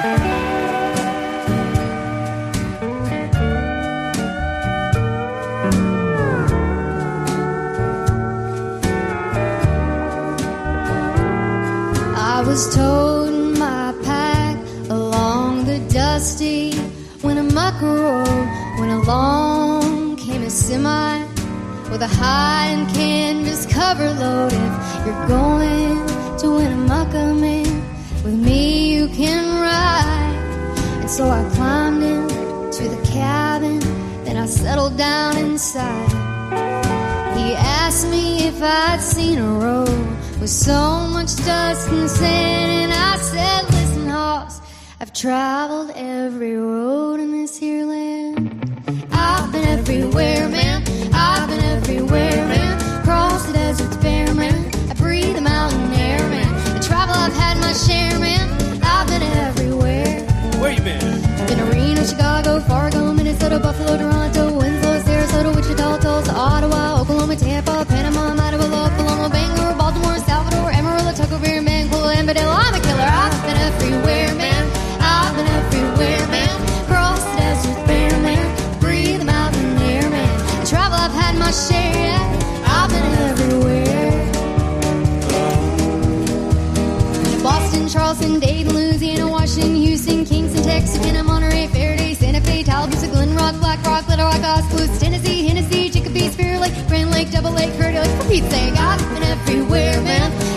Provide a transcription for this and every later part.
I was toting my pack along the dusty Winnemucca road when along came a semi with a high and canvas cover load. If you're going to Winnemucca, man, with me so I climbed into the cabin, then I settled down inside. He asked me if I'd seen a road with so much dust and sand, and I said, Listen, Hoss, I've traveled every road in this here land. I've been everywhere, man. Charleston, Dayton, Louisiana, Washington, Houston, Kingston, Texarkana, Monterey, Faraday, Santa Fe, Tallahassee, Glen Rock, Black Rock, Little Rock, Oskaloosa, Tennessee, Hennessy, Chicopee, Spirit Lake, Grand Lake, Double Lake, Curdy Lake. For Pete's I've been everywhere, man.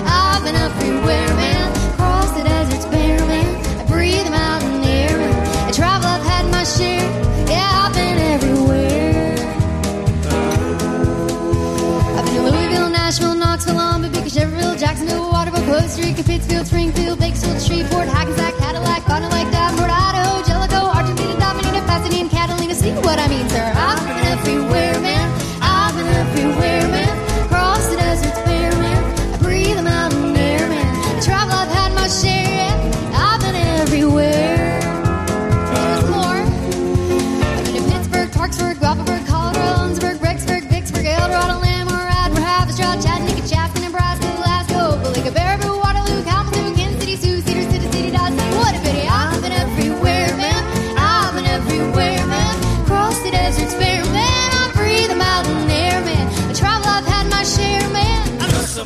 Knoxville, Longview, Beacon, Chevrolet, Jacksonville, Waterville, Costa Rica, Pittsfield, Springfield, Bakersfield, Shreveport, Hackensack, Cadillac, Fond du Lac, Idaho, Jellicoe, Argentina, Dominica, Pasadena, Catalina. See what I mean, sir?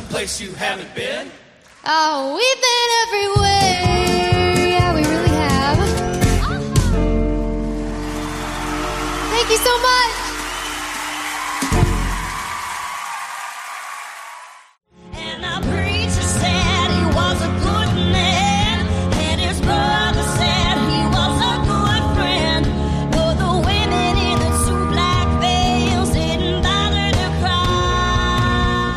Someplace you haven't been. Oh, we've been everywhere. Yeah, we really have. Thank you so much.